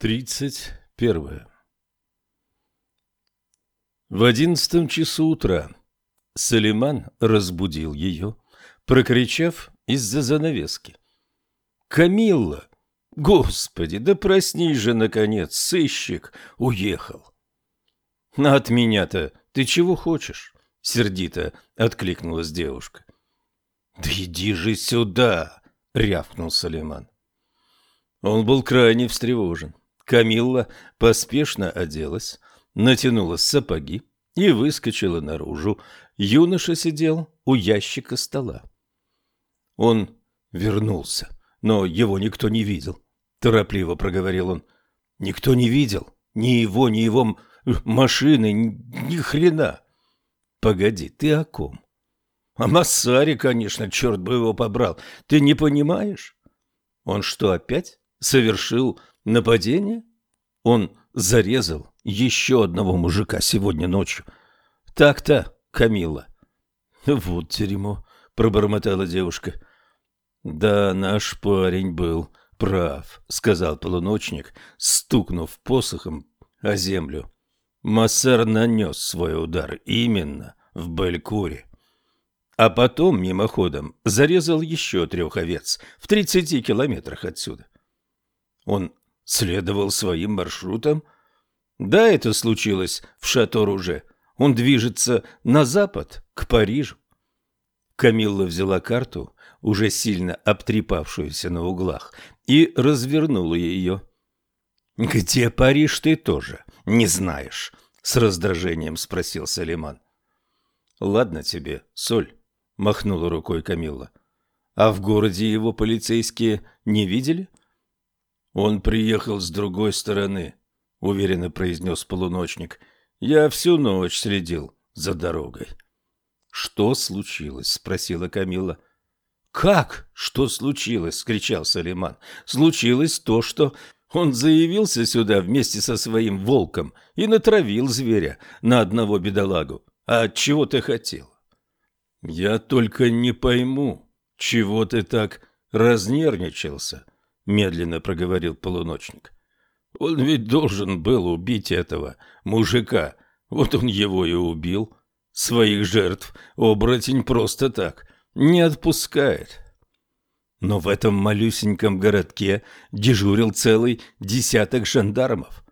Тридцать первое. В одиннадцатом часу утра Салиман разбудил ее, прокричав из-за занавески. «Камилла! Господи, да проснись же, наконец, сыщик уехал!» «От меня-то ты чего хочешь?» — сердито откликнулась девушка. «Да иди же сюда!» — рявкнул Салиман. Он был крайне встревожен. Камилла поспешно оделась, натянула сапоги и выскочила наружу. Юноша сидел у ящика стола. Он вернулся, но его никто не видел. Торопливо проговорил он. Никто не видел. Ни его, ни его машины, ни хрена. Погоди, ты о ком? О Массаре, конечно, черт бы его побрал. Ты не понимаешь? Он что, опять совершил Нападение? Он зарезал еще одного мужика сегодня ночью. Так-то, Камила. Вот дерьмо, пробормотала девушка. Да, наш парень был прав, сказал полуночник, стукнув посохом о землю. Массер нанес свой удар именно в Белькуре. А потом, мимоходом, зарезал еще трех овец в тридцати километрах отсюда. Он следовал своим маршрутам? Да, это случилось в Шато-Руже. Он движется на запад, к Парижу. Камилла взяла карту, уже сильно обтрепавшуюся на углах, и развернула ее. «Где Париж ты тоже не знаешь?» — с раздражением спросил Салиман. «Ладно тебе, соль», — махнула рукой Камилла. «А в городе его полицейские не видели?» «Он приехал с другой стороны», — уверенно произнес полуночник. «Я всю ночь следил за дорогой». «Что случилось?» — спросила Камила. «Как? Что случилось?» — скричал Салиман. «Случилось то, что он заявился сюда вместе со своим волком и натравил зверя на одного бедолагу. А чего ты хотел?» «Я только не пойму, чего ты так разнервничался?» Медленно проговорил полуночник. Он ведь должен был убить этого мужика. Вот он его и убил. Своих жертв оборотень просто так не отпускает. Но в этом малюсеньком городке дежурил целый десяток жандармов.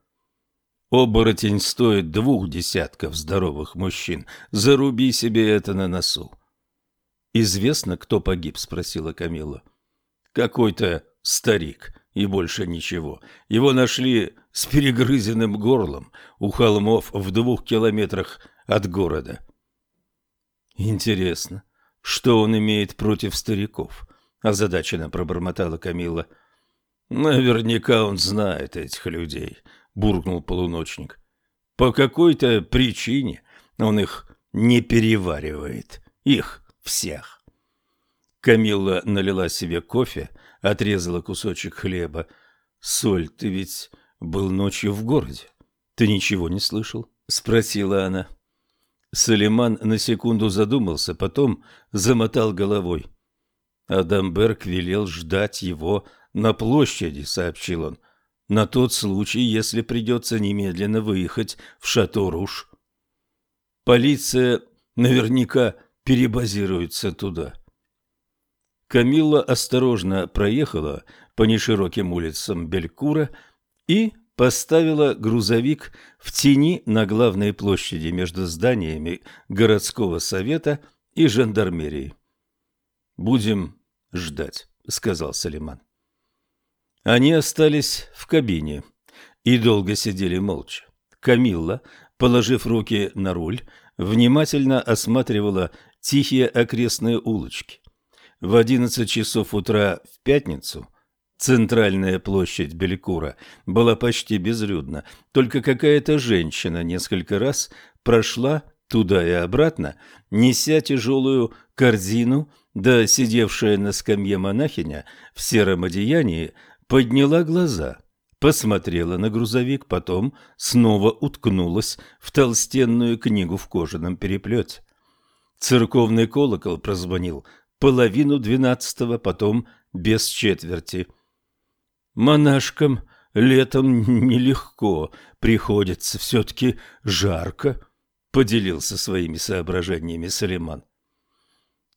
Оборотень стоит двух десятков здоровых мужчин. Заруби себе это на носу. «Известно, кто погиб?» — спросила Камила. «Какой-то старик, и больше ничего. Его нашли с перегрызенным горлом у холмов в двух километрах от города. Интересно, что он имеет против стариков? озадаченно пробормотала Камила. Наверняка он знает этих людей, буркнул полуночник. По какой-то причине он их не переваривает, их всех. Камилла налила себе кофе, отрезала кусочек хлеба. «Соль, ты ведь был ночью в городе. Ты ничего не слышал?» — спросила она. Салиман на секунду задумался, потом замотал головой. Адамберг велел ждать его на площади, сообщил он, на тот случай, если придется немедленно выехать в Шато-Руш. Полиция наверняка перебазируется туда. Камилла осторожно проехала по нешироким улицам Белькура и поставила грузовик в тени на главной площади между зданиями городского совета и жандармерии. «Будем ждать», — сказал Салиман. Они остались в кабине и долго сидели молча. Камилла, положив руки на руль, внимательно осматривала тихие окрестные улочки. В 11 часов утра в пятницу центральная площадь Белькура была почти безлюдна, только какая-то женщина несколько раз прошла туда и обратно, неся тяжелую корзину, да сидевшая на скамье монахиня в сером одеянии подняла глаза, посмотрела на грузовик, потом снова уткнулась в толстенную книгу в кожаном переплете. Церковный колокол прозвонил половину двенадцатого, потом без четверти. Монашкам летом нелегко, приходится все-таки жарко, поделился своими соображениями Салиман.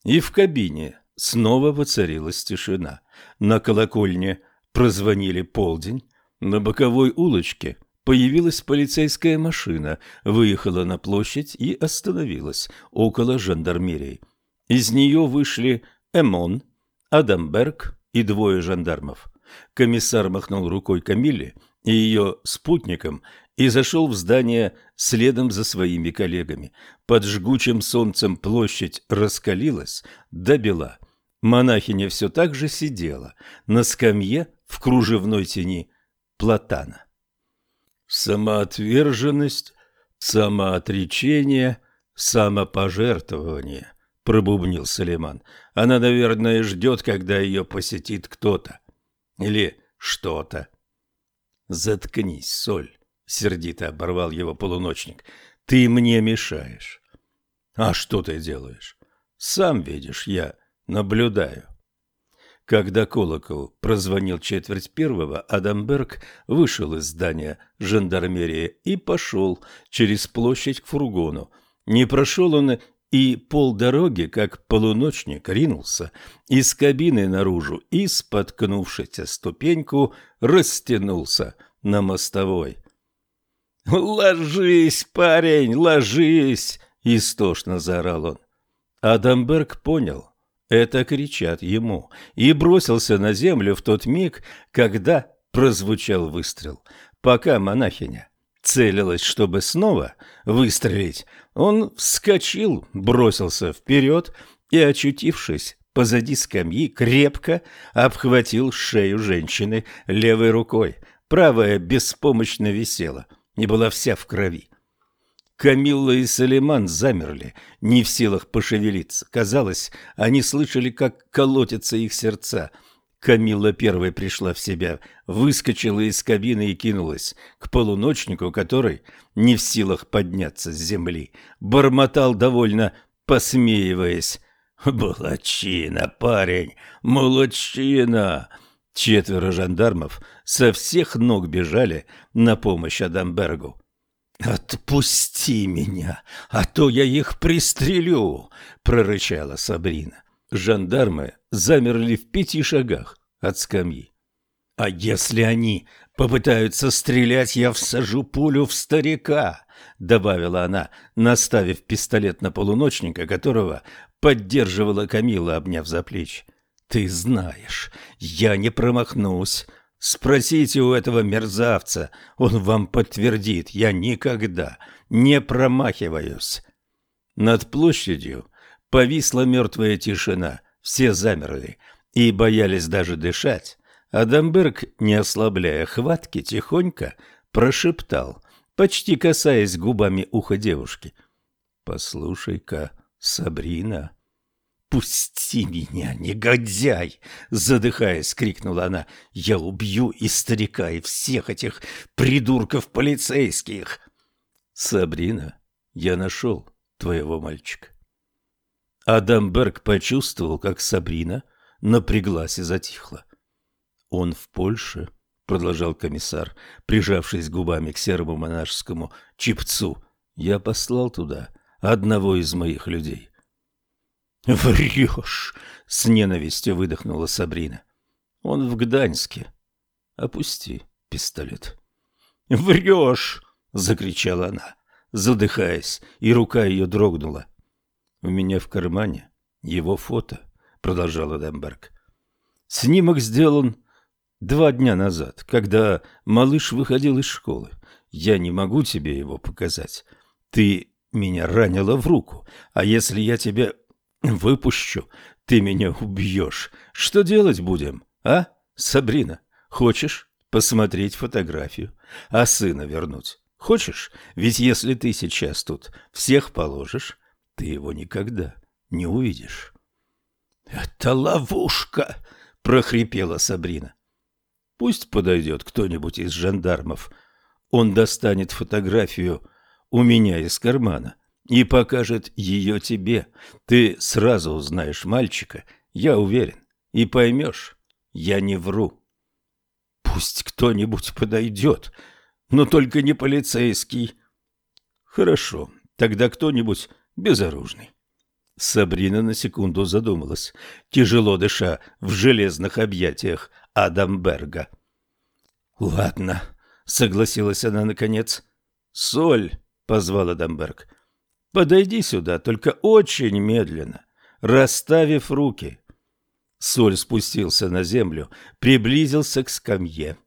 И в кабине снова воцарилась тишина. На колокольне прозвонили полдень, на боковой улочке появилась полицейская машина, выехала на площадь и остановилась около жандармерии. Из нее вышли Эмон, Адамберг и двое жандармов. Комиссар махнул рукой Камилле и ее спутникам и зашел в здание следом за своими коллегами. Под жгучим солнцем площадь раскалилась до бела. Монахиня все так же сидела на скамье в кружевной тени платана. Самоотверженность, самоотречение, самопожертвование, пробубнил Салиман. Она, наверное, ждет, когда ее посетит кто-то. Или что-то. Заткнись, Соль, сердито оборвал его полуночник. Ты мне мешаешь. А что ты делаешь? Сам видишь, я наблюдаю. Когда колокол прозвонил четверть первого, Адамберг вышел из здания жандармерии и пошел через площадь к фургону. Не прошел он и полдороги, как полуночник, ринулся из кабины наружу и, споткнувшись о ступеньку, растянулся на мостовой. «Ложись, парень, ложись!» — истошно заорал он. Адамберг понял, это кричат ему, и бросился на землю в тот миг, когда прозвучал выстрел. Пока монахиня целилась, чтобы снова выстрелить, он вскочил, бросился вперед и, очутившись позади скамьи, крепко обхватил шею женщины левой рукой. Правая беспомощно висела и была вся в крови. Камилла и Салиман замерли, не в силах пошевелиться. Казалось, они слышали, как колотятся их сердца. Камилла первой пришла в себя, выскочила из кабины и кинулась к полуночнику, который, не в силах подняться с земли, бормотал довольно, посмеиваясь. «Молодчина, парень, молодчина!» Четверо жандармов со всех ног бежали на помощь Адамбергу. «Отпусти меня, а то я их пристрелю!» — прорычала Сабрина. Жандармы замерли в пяти шагах от скамьи. «А если они попытаются стрелять, я всажу пулю в старика!» — добавила она, наставив пистолет на полуночника, которого поддерживала Камила, обняв за плечи. «Ты знаешь, я не промахнусь!» Спросите у этого мерзавца, он вам подтвердит, я никогда не промахиваюсь. Над площадью повисла мертвая тишина, все замерли и боялись даже дышать. Адамберг, не ослабляя хватки, тихонько прошептал, почти касаясь губами уха девушки. «Послушай-ка, Сабрина...» «Пусти меня, негодяй!» — задыхаясь, крикнула она. «Я убью и старика, и всех этих придурков полицейских!» «Сабрина, я нашел твоего мальчика». Адамберг почувствовал, как Сабрина напряглась и затихла. «Он в Польше», — продолжал комиссар, прижавшись губами к серому монашескому чипцу. «Я послал туда одного из моих людей». «Врешь!» — с ненавистью выдохнула Сабрина. «Он в Гданьске. Опусти пистолет». «Врешь!» — закричала она, задыхаясь, и рука ее дрогнула. «У меня в кармане его фото», — продолжал Эдемберг. «Снимок сделан два дня назад, когда малыш выходил из школы. Я не могу тебе его показать. Ты меня ранила в руку, а если я тебе Выпущу, ты меня убьешь. Что делать будем, а, Сабрина? Хочешь посмотреть фотографию, а сына вернуть? Хочешь? Ведь если ты сейчас тут всех положишь, ты его никогда не увидишь. Это ловушка, прохрипела Сабрина. Пусть подойдет кто-нибудь из жандармов. Он достанет фотографию у меня из кармана и покажет ее тебе. Ты сразу узнаешь мальчика, я уверен, и поймешь, я не вру. Пусть кто-нибудь подойдет, но только не полицейский. Хорошо, тогда кто-нибудь безоружный. Сабрина на секунду задумалась, тяжело дыша в железных объятиях Адамберга. «Ладно», — согласилась она наконец. «Соль», — позвал Адамберг. «Подойди сюда, только очень медленно, расставив руки». Соль спустился на землю, приблизился к скамье.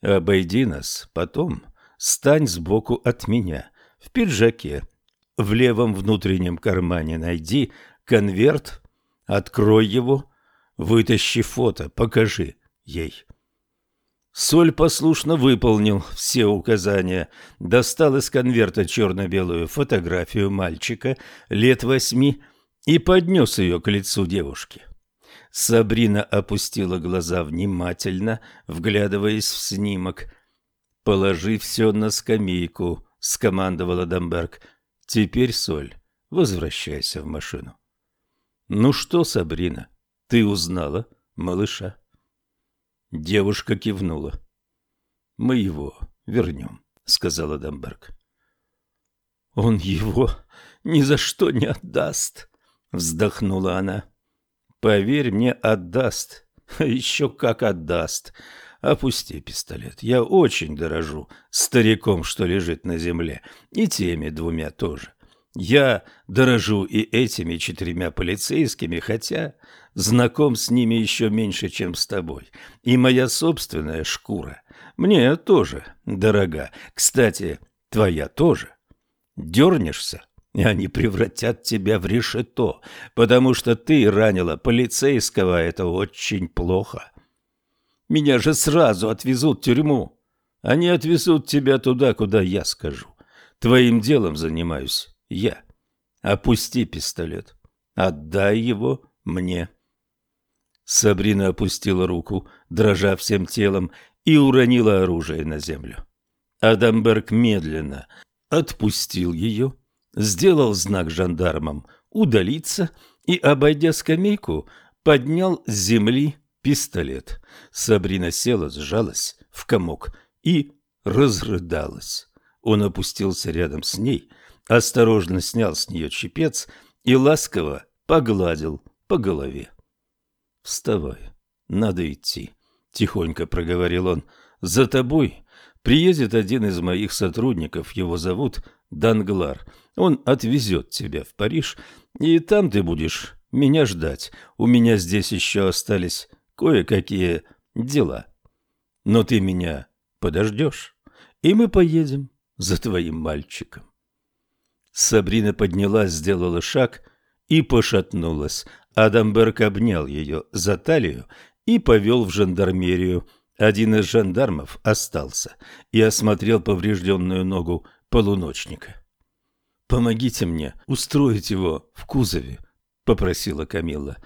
«Обойди нас, потом стань сбоку от меня, в пиджаке. В левом внутреннем кармане найди конверт, открой его, вытащи фото, покажи ей». Соль послушно выполнил все указания, достал из конверта черно-белую фотографию мальчика лет восьми и поднес ее к лицу девушки. Сабрина опустила глаза внимательно, вглядываясь в снимок. «Положи все на скамейку», — скомандовала Дамберг. «Теперь, Соль, возвращайся в машину». «Ну что, Сабрина, ты узнала малыша?» Девушка кивнула. «Мы его вернем», — сказала Дамберг. «Он его ни за что не отдаст», — вздохнула она. «Поверь мне, отдаст. Еще как отдаст. Опусти пистолет. Я очень дорожу стариком, что лежит на земле, и теми двумя тоже. Я дорожу и этими четырьмя полицейскими, хотя знаком с ними еще меньше, чем с тобой. И моя собственная шкура мне тоже дорога. Кстати, твоя тоже. Дернешься, и они превратят тебя в решето, потому что ты ранила полицейского, это очень плохо. Меня же сразу отвезут в тюрьму. Они отвезут тебя туда, куда я скажу. Твоим делом занимаюсь я. Опусти пистолет. Отдай его мне. Сабрина опустила руку, дрожа всем телом, и уронила оружие на землю. Адамберг медленно отпустил ее, сделал знак жандармам удалиться и, обойдя скамейку, поднял с земли пистолет. Сабрина села, сжалась в комок и разрыдалась. Он опустился рядом с ней, осторожно снял с нее чепец и ласково погладил по голове. «Вставай, надо идти», — тихонько проговорил он. «За тобой приедет один из моих сотрудников, его зовут Данглар. Он отвезет тебя в Париж, и там ты будешь меня ждать. У меня здесь еще остались кое-какие дела. Но ты меня подождешь, и мы поедем за твоим мальчиком». Сабрина поднялась, сделала шаг и пошатнулась. Адамберг обнял ее за талию и повел в жандармерию. Один из жандармов остался и осмотрел поврежденную ногу полуночника. «Помогите мне устроить его в кузове», — попросила Камилла.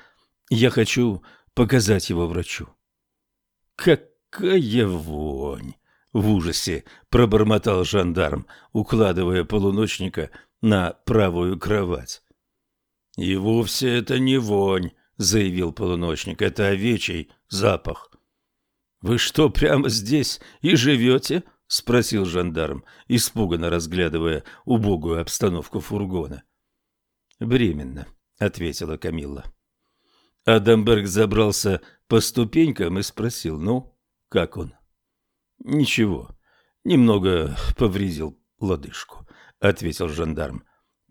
«Я хочу показать его врачу». «Какая вонь!» — в ужасе пробормотал жандарм, укладывая полуночника на правую кровать. «И вовсе это не вонь», — заявил полуночник, — «это овечий запах». «Вы что, прямо здесь и живете?» — спросил жандарм, испуганно разглядывая убогую обстановку фургона. «Временно», — ответила Камилла. Адамберг забрался по ступенькам и спросил, «Ну, как он?» «Ничего, немного повредил лодыжку», — ответил жандарм.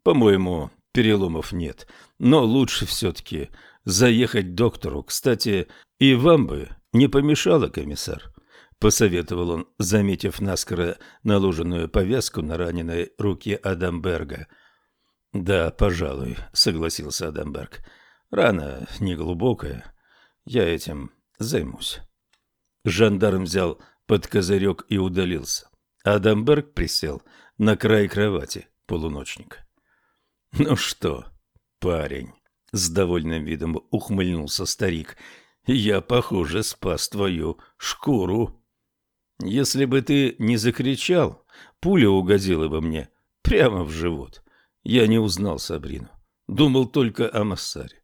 «По-моему, переломов нет, но лучше все-таки заехать к доктору. Кстати, и вам бы не помешало, комиссар». — посоветовал он, заметив наскоро наложенную повязку на раненой руке Адамберга. «Да, пожалуй», — согласился Адамберг. «Рана неглубокая. Я этим займусь». Жандарм взял под козырек и удалился. Адамберг присел на край кровати полуночника. «Ну что, парень?» — с довольным видом ухмыльнулся старик. «Я, похоже, спас твою шкуру. Если бы ты не закричал, пуля угодила бы мне прямо в живот. Я не узнал Сабрину. Думал только о Массаре.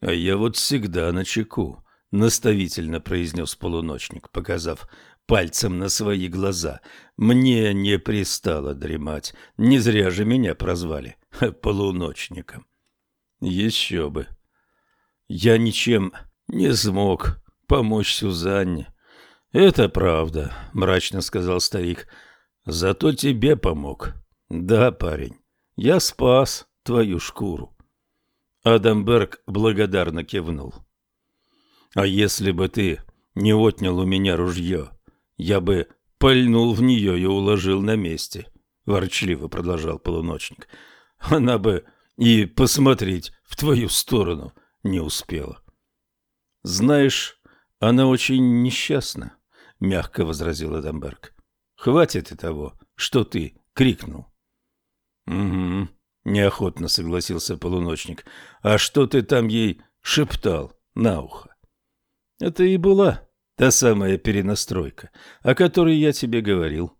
А я вот всегда на чеку. — наставительно произнес полуночник, показав пальцем на свои глаза. «Мне не пристало дремать. Не зря же меня прозвали полуночником». «Еще бы. Я ничем не смог помочь Сюзанне». «Это правда», — мрачно сказал старик. «Зато тебе помог. Да, парень, я спас твою шкуру». Адамберг благодарно кивнул. «А если бы ты не отнял у меня ружье, я бы пальнул в нее и уложил на месте», — ворчливо продолжал полуночник. «Она бы и посмотреть в твою сторону не успела». «Знаешь, она очень несчастна», — мягко возразил Адамберг. «Хватит и того, что ты крикнул». «Угу», — неохотно согласился полуночник. «А что ты там ей шептал на ухо?» «Это и была Та самая перенастройка, о которой я тебе говорил.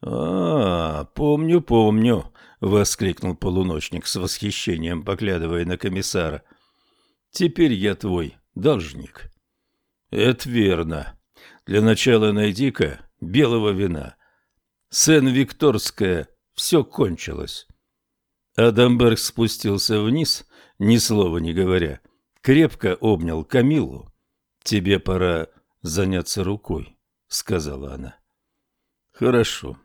А, помню, помню, воскликнул полуночник с восхищением, поглядывая на комиссара. Теперь я твой должник. Это верно. Для начала найди-ка белого вина. Сен-Викторская все кончилось. Адамберг спустился вниз, ни слова не говоря, крепко обнял Камилу «Тебе пора заняться рукой», — сказала она. «Хорошо.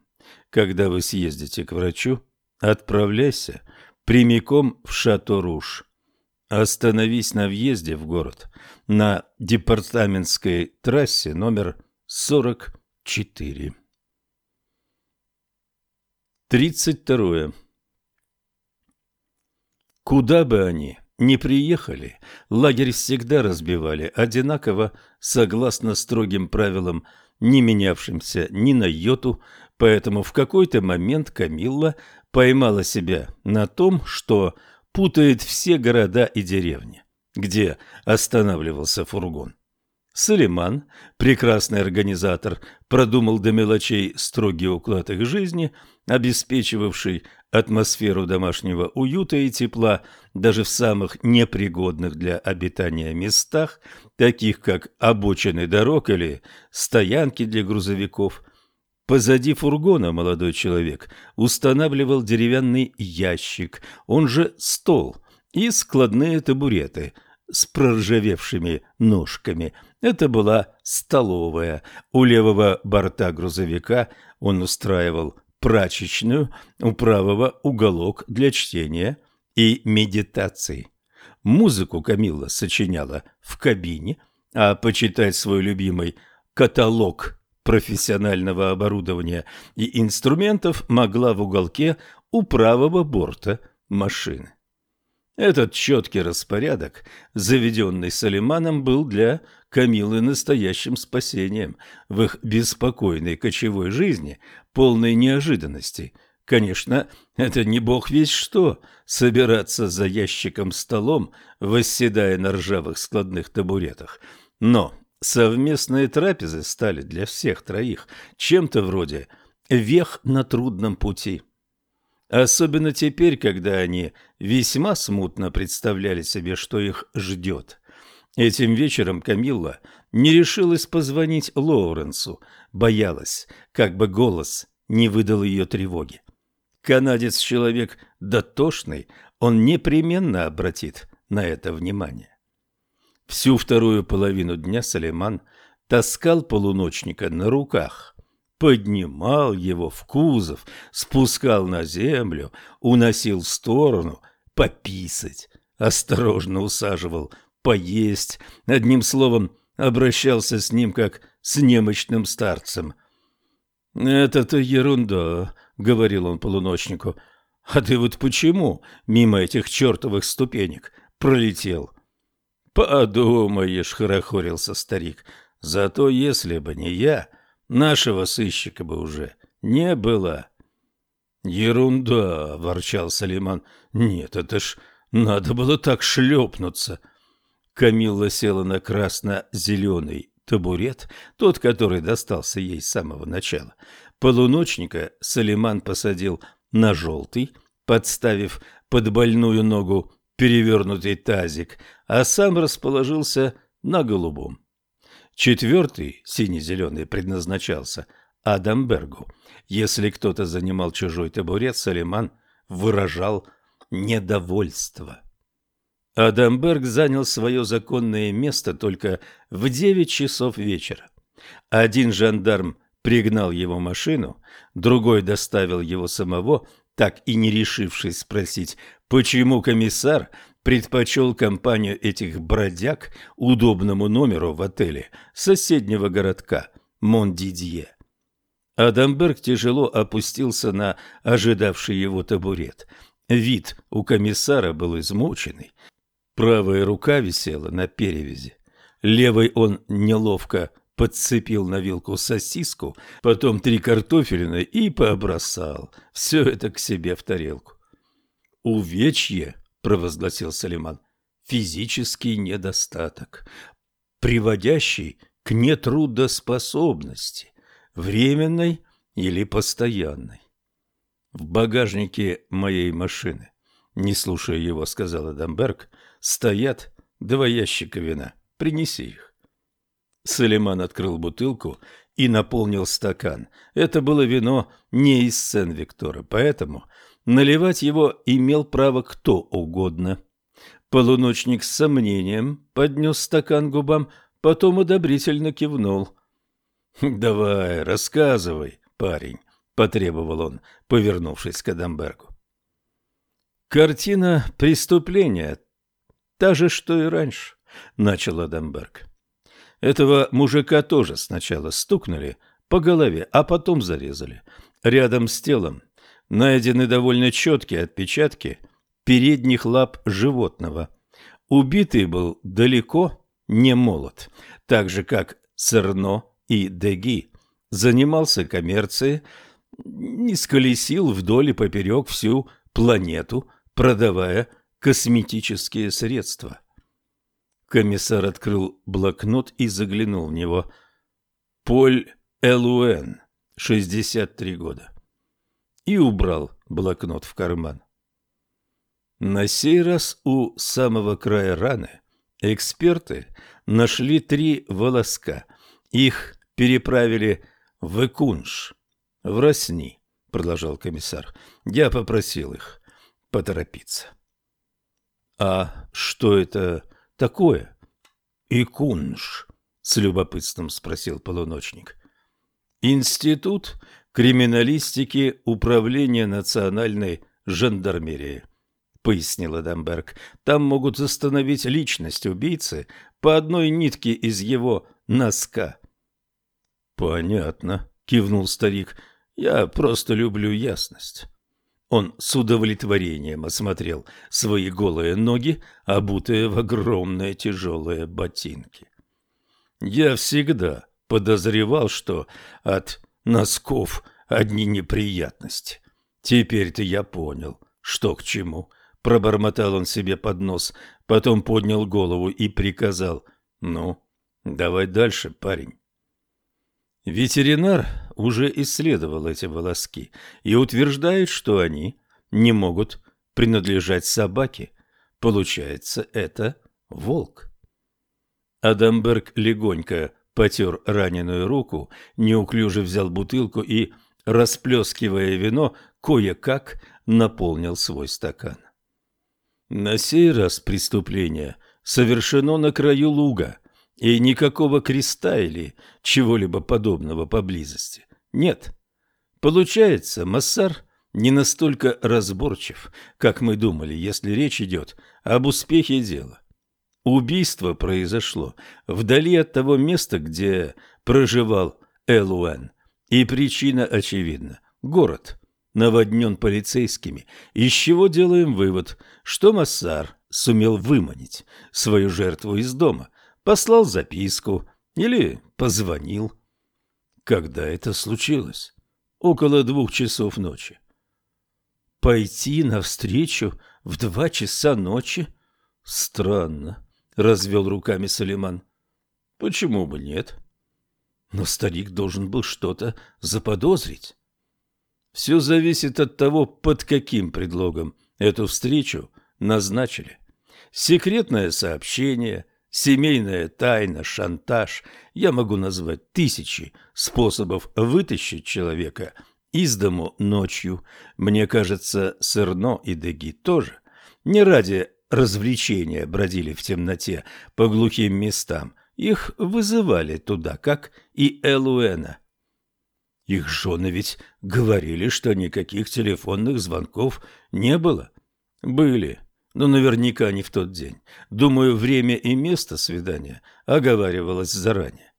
Когда вы съездите к врачу, отправляйся прямиком в Шато-Руж. Остановись на въезде в город на департаментской трассе номер 44. 32. Куда бы они не приехали, лагерь всегда разбивали одинаково, согласно строгим правилам, не менявшимся ни на йоту, поэтому в какой-то момент Камилла поймала себя на том, что путает все города и деревни, где останавливался фургон. Салиман, прекрасный организатор, продумал до мелочей строгий уклад их жизни, обеспечивавший атмосферу домашнего уюта и тепла даже в самых непригодных для обитания местах, таких как обочины дорог или стоянки для грузовиков. Позади фургона молодой человек устанавливал деревянный ящик, он же стол, и складные табуреты с проржавевшими ножками. Это была столовая. У левого борта грузовика он устраивал прачечную, у правого уголок для чтения и медитации. Музыку Камилла сочиняла в кабине, а почитать свой любимый каталог профессионального оборудования и инструментов могла в уголке у правого борта машины. Этот четкий распорядок, заведенный Салиманом, был для Камилы настоящим спасением в их беспокойной кочевой жизни, полной неожиданностей. Конечно, это не бог весь что – собираться за ящиком-столом, восседая на ржавых складных табуретах. Но совместные трапезы стали для всех троих чем-то вроде «вех на трудном пути». Особенно теперь, когда они весьма смутно представляли себе, что их ждет. Этим вечером Камилла не решилась позвонить Лоуренсу, боялась, как бы голос не выдал ее тревоги. Канадец человек дотошный, он непременно обратит на это внимание. Всю вторую половину дня Салиман таскал полуночника на руках, поднимал его в кузов, спускал на землю, уносил в сторону, пописать, осторожно усаживал поесть, одним словом, обращался с ним как с немощным старцем. «Это-то ерунда», — говорил он полуночнику. «А ты вот почему мимо этих чертовых ступенек пролетел?» «Подумаешь», — хорохорился старик, — «зато если бы не я, нашего сыщика бы уже не было». «Ерунда», — ворчал Салиман, — «нет, это ж надо было так шлепнуться». Камилла села на красно-зеленый табурет, тот, который достался ей с самого начала. Полуночника Салиман посадил на желтый, подставив под больную ногу перевернутый тазик, а сам расположился на голубом. Четвертый, сине-зеленый, предназначался Адамбергу. Если кто-то занимал чужой табурет, Салиман выражал недовольство. Адамберг занял свое законное место только в девять часов вечера. Один жандарм пригнал его машину, другой доставил его самого, так и не решившись спросить, почему комиссар предпочел компанию этих бродяг удобному номеру в отеле соседнего городка Мондидье. Адамберг тяжело опустился на ожидавший его табурет. Вид у комиссара был измученный. Правая рука висела на перевязи. Левой он неловко подцепил на вилку сосиску, потом три картофелины и побросал все это к себе в тарелку. «Увечье», — провозгласил Салиман, — «физический недостаток, приводящий к нетрудоспособности, временной или постоянной. В багажнике моей машины, не слушая его, сказал Адамберг, стоят два ящика вина. Принеси их. Салиман открыл бутылку и наполнил стакан. Это было вино не из Сен-Виктора, поэтому наливать его имел право кто угодно. Полуночник с сомнением поднес стакан губам, потом одобрительно кивнул. «Давай, рассказывай, парень», — потребовал он, повернувшись к Адамбергу. «Картина преступления та же, что и раньше», — начал Адамберг. Этого мужика тоже сначала стукнули по голове, а потом зарезали. Рядом с телом найдены довольно четкие отпечатки передних лап животного. Убитый был далеко не молод, так же как Церно и Деги. Занимался коммерцией, не сколесил вдоль и поперек всю планету, продавая косметические средства. Комиссар открыл блокнот и заглянул в него. Поль Элуэн, 63 года. И убрал блокнот в карман. На сей раз у самого края раны эксперты нашли три волоска. Их переправили в Экунш, в Росни, продолжал комиссар. Я попросил их поторопиться. А что это такое? Икунш, с любопытством спросил полуночник. Институт криминалистики Управления национальной жандармерии, пояснил Адамберг. Там могут установить личность убийцы по одной нитке из его носка. Понятно, кивнул старик. Я просто люблю ясность. Он с удовлетворением осмотрел свои голые ноги, обутые в огромные тяжелые ботинки. Я всегда подозревал, что от носков одни неприятности. Теперь-то я понял, что к чему. Пробормотал он себе под нос, потом поднял голову и приказал. «Ну, давай дальше, парень». Ветеринар уже исследовал эти волоски и утверждает, что они не могут принадлежать собаке. Получается, это волк. Адамберг легонько потер раненую руку, неуклюже взял бутылку и, расплескивая вино, кое-как наполнил свой стакан. На сей раз преступление совершено на краю луга – и никакого креста или чего-либо подобного поблизости. Нет. Получается, Массар не настолько разборчив, как мы думали, если речь идет об успехе дела. Убийство произошло вдали от того места, где проживал Элуэн, и причина очевидна. Город наводнен полицейскими, из чего делаем вывод, что Массар сумел выманить свою жертву из дома, послал записку или позвонил. Когда это случилось? Около двух часов ночи. Пойти навстречу в два часа ночи? Странно, развел руками Салиман. Почему бы нет? Но старик должен был что-то заподозрить. Все зависит от того, под каким предлогом эту встречу назначили. Секретное сообщение – Семейная тайна, шантаж. Я могу назвать тысячи способов вытащить человека из дому ночью. Мне кажется, Сырно и Деги тоже. Не ради развлечения бродили в темноте по глухим местам. Их вызывали туда, как и Элуэна. Их жены ведь говорили, что никаких телефонных звонков не было. Были, но наверняка не в тот день. Думаю, время и место свидания оговаривалось заранее.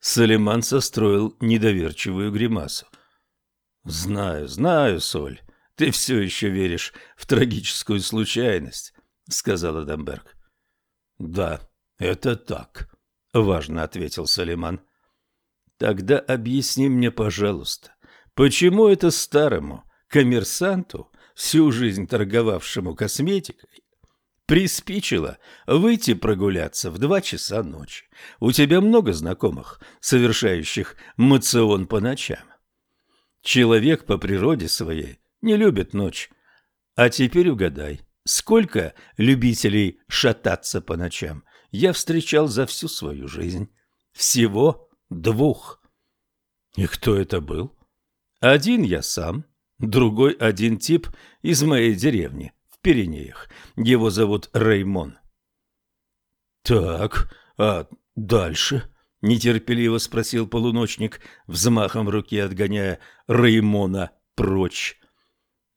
Салиман состроил недоверчивую гримасу. «Знаю, знаю, Соль, ты все еще веришь в трагическую случайность», — сказал Адамберг. «Да, это так», — важно ответил Салиман. «Тогда объясни мне, пожалуйста, почему это старому коммерсанту всю жизнь торговавшему косметикой, приспичило выйти прогуляться в два часа ночи. У тебя много знакомых, совершающих мацион по ночам. Человек по природе своей не любит ночь. А теперь угадай, сколько любителей шататься по ночам я встречал за всю свою жизнь? Всего двух. И кто это был? Один я сам, Другой один тип из моей деревни, в Пиренеях. Его зовут Реймон. «Так, а дальше?» — нетерпеливо спросил полуночник, взмахом руки отгоняя Реймона прочь.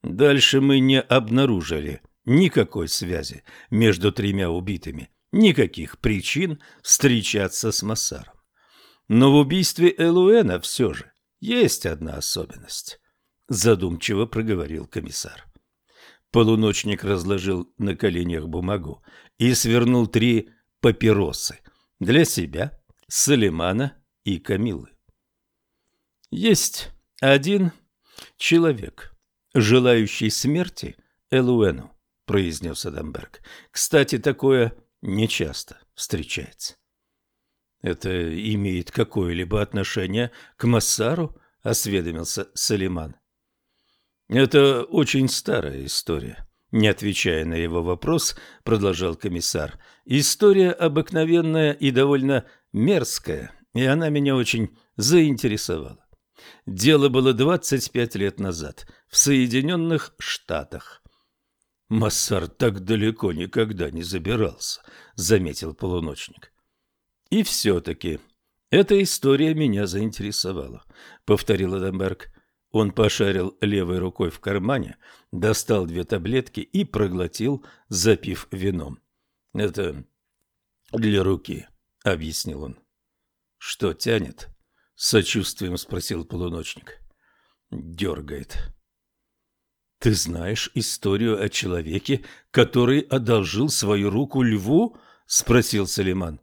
«Дальше мы не обнаружили никакой связи между тремя убитыми, никаких причин встречаться с Массаром. Но в убийстве Элуэна все же есть одна особенность задумчиво проговорил комиссар. Полуночник разложил на коленях бумагу и свернул три папиросы для себя, Салимана и Камилы. Есть один человек, желающий смерти Элуэну, произнес Адамберг. Кстати, такое нечасто встречается. Это имеет какое-либо отношение к Массару? осведомился Салиман. Это очень старая история. Не отвечая на его вопрос, продолжал комиссар. История обыкновенная и довольно мерзкая, и она меня очень заинтересовала. Дело было 25 лет назад в Соединенных Штатах. Массар так далеко никогда не забирался, заметил полуночник. И все-таки эта история меня заинтересовала, повторил Адамберг. Он пошарил левой рукой в кармане, достал две таблетки и проглотил, запив вином. «Это для руки», — объяснил он. «Что тянет?» — сочувствием спросил полуночник. «Дергает». «Ты знаешь историю о человеке, который одолжил свою руку льву?» — спросил Салиман.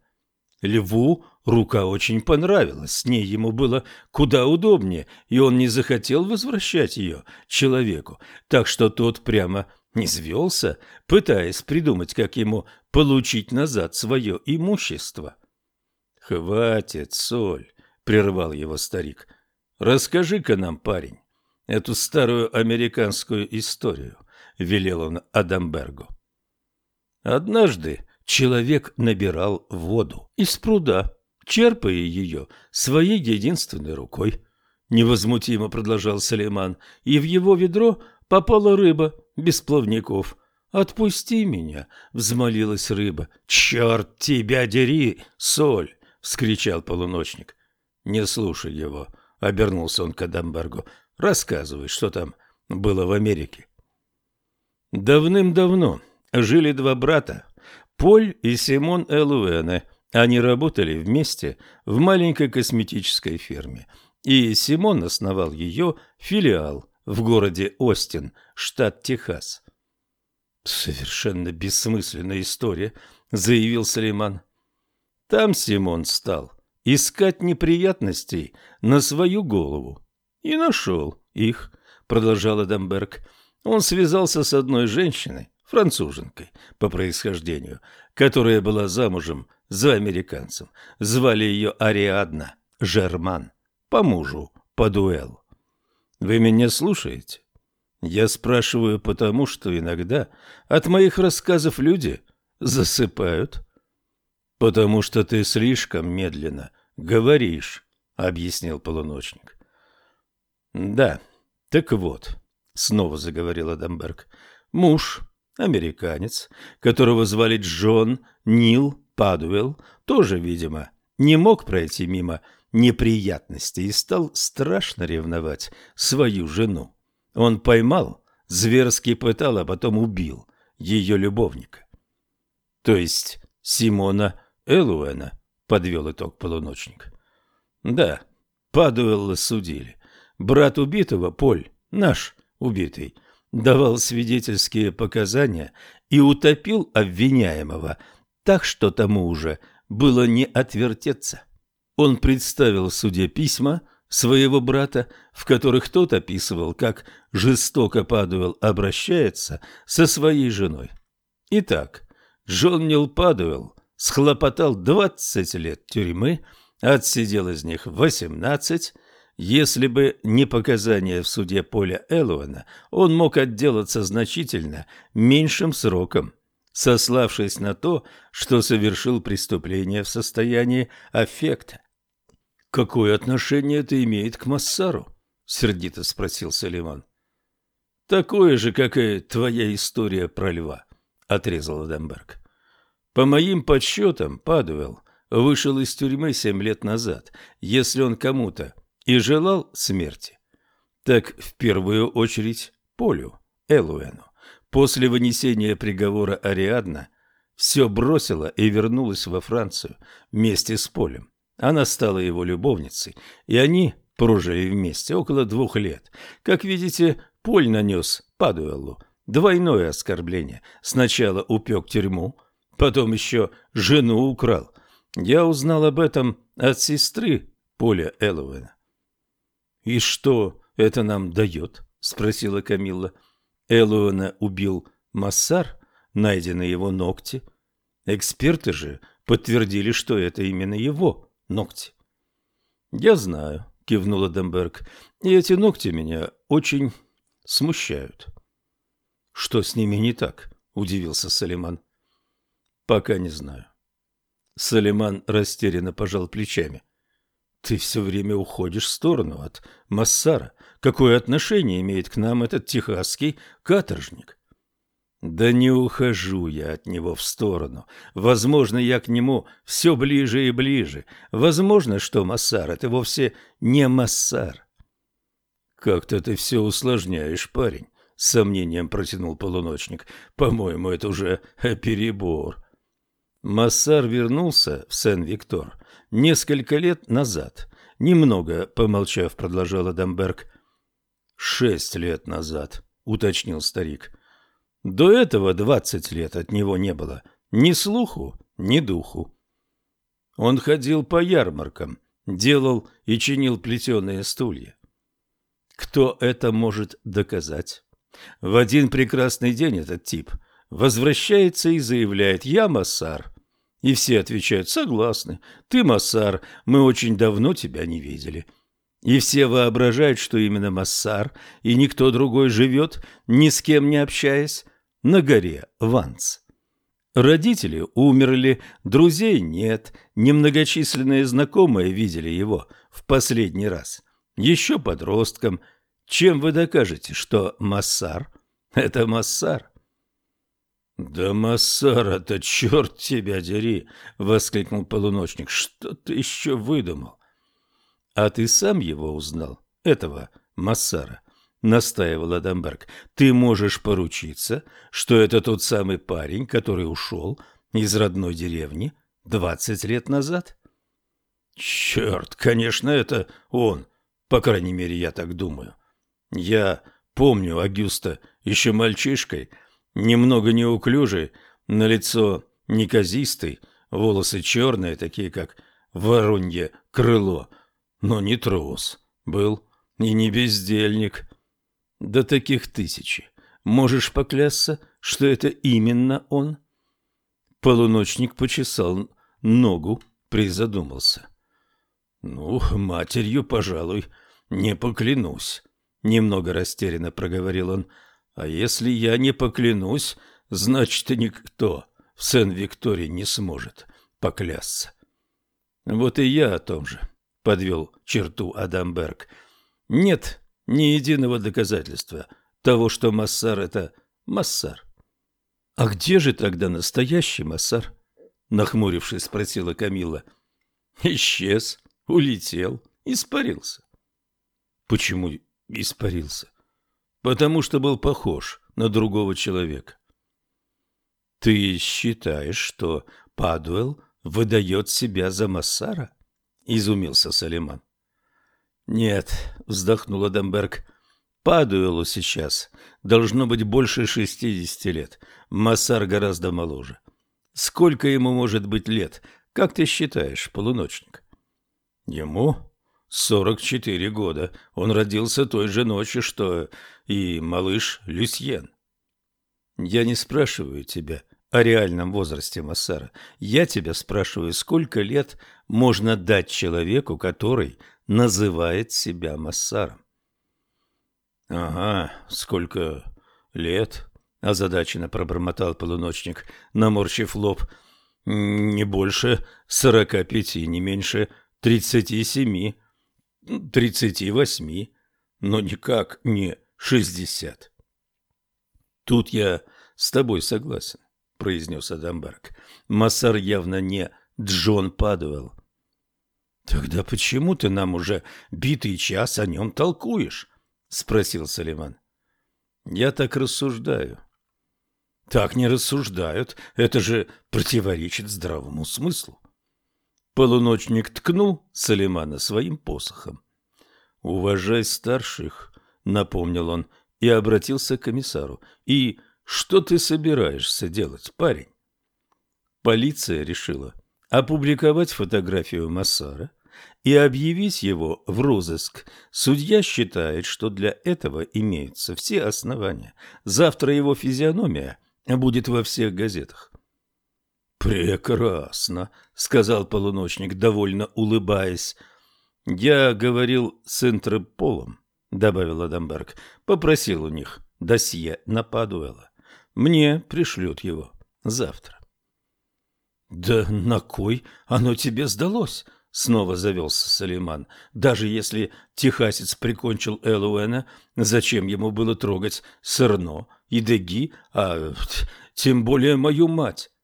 «Льву Рука очень понравилась, с ней ему было куда удобнее, и он не захотел возвращать ее человеку, так что тот прямо не звелся, пытаясь придумать, как ему получить назад свое имущество. «Хватит, соль!» — прервал его старик. «Расскажи-ка нам, парень, эту старую американскую историю», — велел он Адамбергу. Однажды человек набирал воду из пруда черпая ее своей единственной рукой. Невозмутимо продолжал Салиман, и в его ведро попала рыба без плавников. «Отпусти меня!» — взмолилась рыба. «Черт тебя дери, соль!» — вскричал полуночник. «Не слушай его!» — обернулся он к Адамбергу. «Рассказывай, что там было в Америке». Давным-давно жили два брата, Поль и Симон Элуэне — они работали вместе в маленькой косметической фирме, и Симон основал ее филиал в городе Остин, штат Техас. «Совершенно бессмысленная история», — заявил Салиман. Там Симон стал искать неприятностей на свою голову. И нашел их, продолжал Адамберг. Он связался с одной женщиной, француженкой по происхождению, которая была замужем за американцем. Звали ее Ариадна Жерман, по мужу, по дуэл. Вы меня слушаете? Я спрашиваю потому, что иногда от моих рассказов люди засыпают. Потому что ты слишком медленно говоришь, объяснил полуночник. Да, так вот, снова заговорил Адамберг. Муж, американец, которого звали Джон Нил Падуэлл, тоже, видимо, не мог пройти мимо неприятностей и стал страшно ревновать свою жену. Он поймал, зверски пытал, а потом убил ее любовника. То есть Симона Элуэна, подвел итог полуночник. Да, Падуэлла судили. Брат убитого, Поль, наш убитый, давал свидетельские показания и утопил обвиняемого, так что тому уже было не отвертеться. Он представил в суде письма своего брата, в которых тот описывал, как жестоко Падуэлл обращается со своей женой. Итак, Джон Нил Падуэлл схлопотал 20 лет тюрьмы, отсидел из них 18. Если бы не показания в суде Поля Эллуэна, он мог отделаться значительно меньшим сроком, сославшись на то, что совершил преступление в состоянии аффекта. «Какое отношение это имеет к Массару?» — сердито спросил Салиман. «Такое же, как и твоя история про льва», — отрезал Адамберг. «По моим подсчетам, Падуэлл вышел из тюрьмы семь лет назад, если он кому-то и желал смерти. Так в первую очередь Полю, Элуэну. После вынесения приговора Ариадна все бросила и вернулась во Францию вместе с Полем. Она стала его любовницей, и они прожили вместе около двух лет. Как видите, Поль нанес Падуэллу двойное оскорбление. Сначала упек тюрьму, потом еще жену украл. Я узнал об этом от сестры Поля Эллоуэна. — И что это нам дает? — спросила Камилла. Эллоуэна убил Массар, найдены его ногти. Эксперты же подтвердили, что это именно его ногти. «Я знаю», — кивнула Демберг, — «и эти ногти меня очень смущают». «Что с ними не так?» — удивился Салиман. «Пока не знаю». Салиман растерянно пожал плечами. «Ты все время уходишь в сторону от Массара. Какое отношение имеет к нам этот техасский каторжник?» Да не ухожу я от него в сторону. Возможно, я к нему все ближе и ближе. Возможно, что Массар — это вовсе не Массар. Как-то ты все усложняешь, парень, — с сомнением протянул полуночник. По-моему, это уже перебор. Массар вернулся в Сен-Виктор несколько лет назад. Немного, помолчав, продолжал Адамберг. Шесть лет назад, — уточнил старик. — до этого двадцать лет от него не было ни слуху, ни духу. Он ходил по ярмаркам, делал и чинил плетеные стулья. Кто это может доказать? В один прекрасный день этот тип возвращается и заявляет «Я Массар». И все отвечают «Согласны, ты Массар, мы очень давно тебя не видели». И все воображают, что именно Массар и никто другой живет, ни с кем не общаясь, на горе Ванс. Родители умерли, друзей нет, немногочисленные знакомые видели его в последний раз. Еще подростком. Чем вы докажете, что Массар — это Массар? «Да Массара-то, черт тебя дери!» — воскликнул полуночник. «Что ты еще выдумал?» «А ты сам его узнал, этого Массара?» — настаивал Адамберг, — ты можешь поручиться, что это тот самый парень, который ушел из родной деревни двадцать лет назад? Черт, конечно, это он. По крайней мере, я так думаю. Я помню Агюста еще мальчишкой, немного неуклюжий, на лицо неказистый, волосы черные, такие как воронье крыло, но не трус был и не бездельник. Да таких тысячи. Можешь поклясться, что это именно он? Полуночник почесал ногу, призадумался. Ну, матерью, пожалуй, не поклянусь. Немного растерянно проговорил он. А если я не поклянусь, значит, никто в Сен-Виктории не сможет поклясться. Вот и я о том же, подвел черту Адамберг. Нет ни единого доказательства того, что Массар — это Массар. А где же тогда настоящий Массар? Нахмурившись, спросила Камила. Исчез, улетел, испарился. Почему испарился? Потому что был похож на другого человека. Ты считаешь, что Падуэл выдает себя за Массара? Изумился Салиман. Нет, вздохнул Адамберг. Падуэлу сейчас должно быть больше шестидесяти лет. Массар гораздо моложе. Сколько ему может быть лет? Как ты считаешь, полуночник? Ему сорок четыре года. Он родился той же ночью, что и малыш Люсьен. Я не спрашиваю тебя о реальном возрасте Массара. Я тебя спрашиваю, сколько лет можно дать человеку, который называет себя Массаром? — Ага, сколько лет? — озадаченно пробормотал полуночник, наморщив лоб. — Не больше сорока пяти, не меньше тридцати семи, тридцати восьми, но никак не шестьдесят. Тут я с тобой согласен произнес Адамберг. Массар явно не Джон Падуэлл. «Тогда почему ты нам уже битый час о нем толкуешь?» — спросил Салиман. «Я так рассуждаю». «Так не рассуждают. Это же противоречит здравому смыслу». Полуночник ткнул Салимана своим посохом. «Уважай старших», — напомнил он и обратился к комиссару. «И что ты собираешься делать, парень? Полиция решила опубликовать фотографию Массара и объявить его в розыск. Судья считает, что для этого имеются все основания. Завтра его физиономия будет во всех газетах. «Прекрасно», — сказал полуночник, довольно улыбаясь. «Я говорил с Интерполом», — добавил Адамберг, — «попросил у них досье на Падуэла. Мне пришлют его завтра. — Да на кой оно тебе сдалось? — снова завелся Салиман. — Даже если техасец прикончил Элуэна, зачем ему было трогать Сырно и Деги, а тем более мою мать? —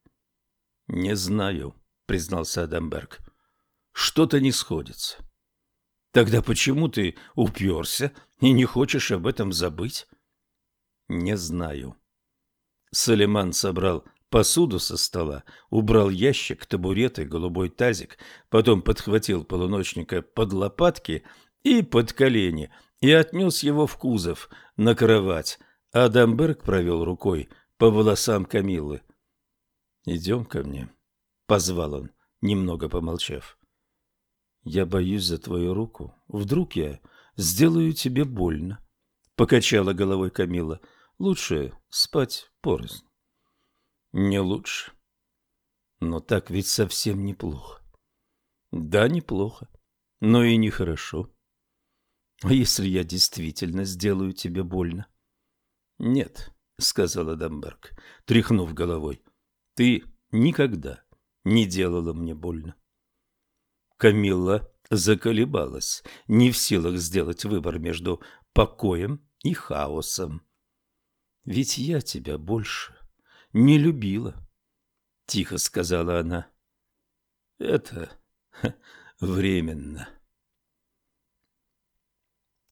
Не знаю, — признался Адамберг. — Что-то не сходится. — Тогда почему ты уперся и не хочешь об этом забыть? — Не знаю. — Салиман собрал посуду со стола, убрал ящик, табурет и голубой тазик, потом подхватил полуночника под лопатки и под колени и отнес его в кузов на кровать. Адамберг провел рукой по волосам Камиллы. «Идем ко мне», — позвал он, немного помолчав. «Я боюсь за твою руку. Вдруг я сделаю тебе больно?» — покачала головой Камила. «Лучше спать порознь. Не лучше. Но так ведь совсем неплохо. Да, неплохо, но и нехорошо. А если я действительно сделаю тебе больно? Нет, сказал Адамберг, тряхнув головой. Ты никогда не делала мне больно. Камилла заколебалась, не в силах сделать выбор между покоем и хаосом. Ведь я тебя больше не любила, — тихо сказала она. — Это временно.